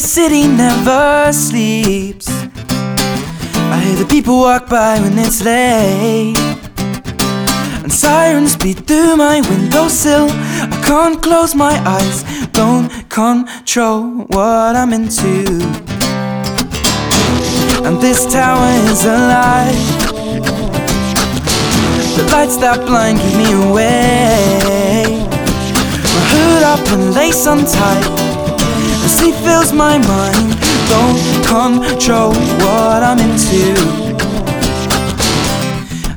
city never sleeps. I hear the people walk by when it's late. And sirens beat through my windowsill. I can't close my eyes, don't control what I'm into. And this tower is alive. The lights that blind keep me away. My hood up and lace untied. Sleep fills my mind. Don't control what I'm into.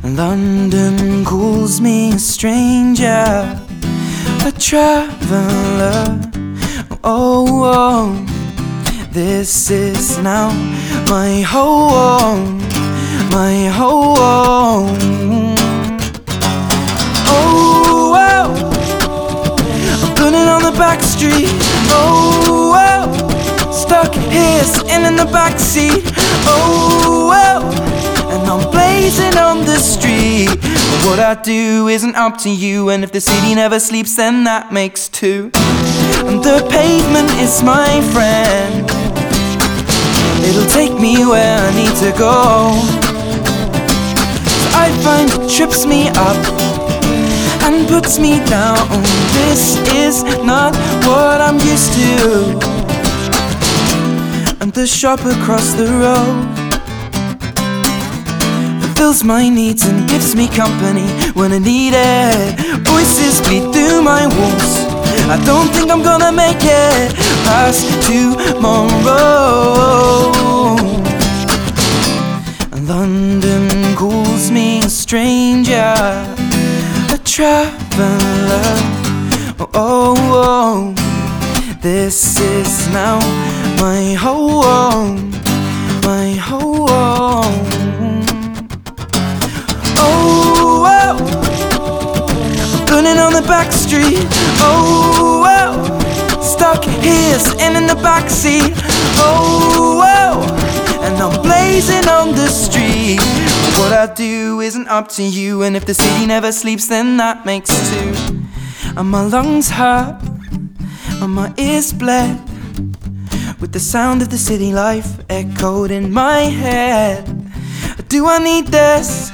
London calls me a stranger, a traveler. Oh, oh, this is now my home, my home. Oh, oh, I'm putting on the back street. Oh, here, sitting in the back seat. Oh, and I'm blazing on the street. But what I do isn't up to you, and if the city never sleeps, then that makes two. And the pavement is my friend. It'll take me where I need to go. I find it trips me up and puts me down. This is not what I'm used to. And the shop across the road fulfills my needs and gives me company when I need it. Voices bleed through my walls. I don't think I'm gonna make it past tomorrow. London calls me a stranger a traveler. Oh, oh, oh, this is now my back street. Oh, stuck here, sitting in the back seat. Oh, oh, and I'm blazing on the street. What I do isn't up to you, and if the city never sleeps, then that makes two. And my lungs hurt, and my ears bled, with the sound of the city life echoed in my head. Do I need this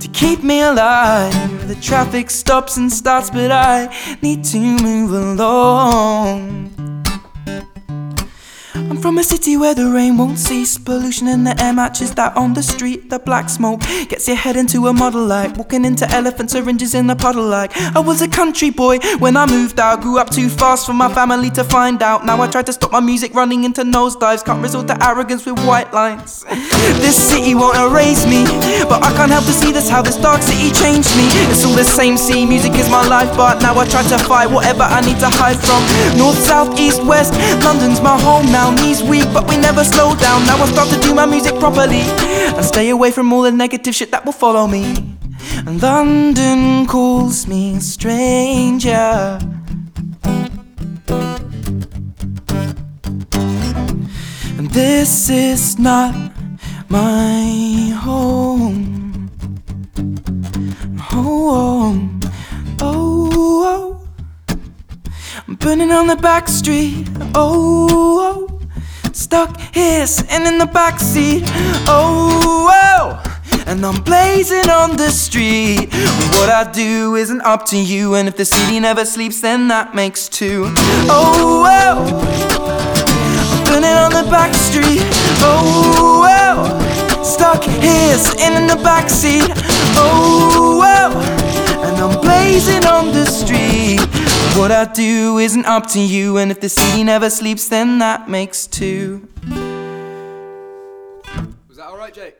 to keep me alive? The traffic stops and starts, but I need to move along. From a city where the rain won't cease. Pollution in the air matches that on the street. The black smoke gets your head into a model like walking into elephant syringes in a puddle like. I was a country boy when I moved out. Grew up too fast for my family to find out. Now I try to stop my music running into nosedives. Can't resort to arrogance with white lines. This city won't erase me, but I can't help to see this how this dark city changed me. It's all the same. See, music is my life, but now I try to fight whatever I need to hide from. North, south, east, west. London's my home now. Knees weak, but we never slow down. Now I start to do my music properly and stay away from all the negative shit that will follow me. And London calls me a stranger. And this is not my home. Home. Oh, oh. I'm burning on the back street. Oh, oh. Stuck here, sitting in the back seat. Oh, oh. And I'm blazing on the street. What I do isn't up to you, and if the city never sleeps, then that makes two. Oh, oh. I'm burning on the back street. Oh, oh. stuck here, sitting in the back seat. Oh, oh. and I'm blazing on the. What I do isn't up to you, and if the city never sleeps, then that makes two. Was that alright, Jake?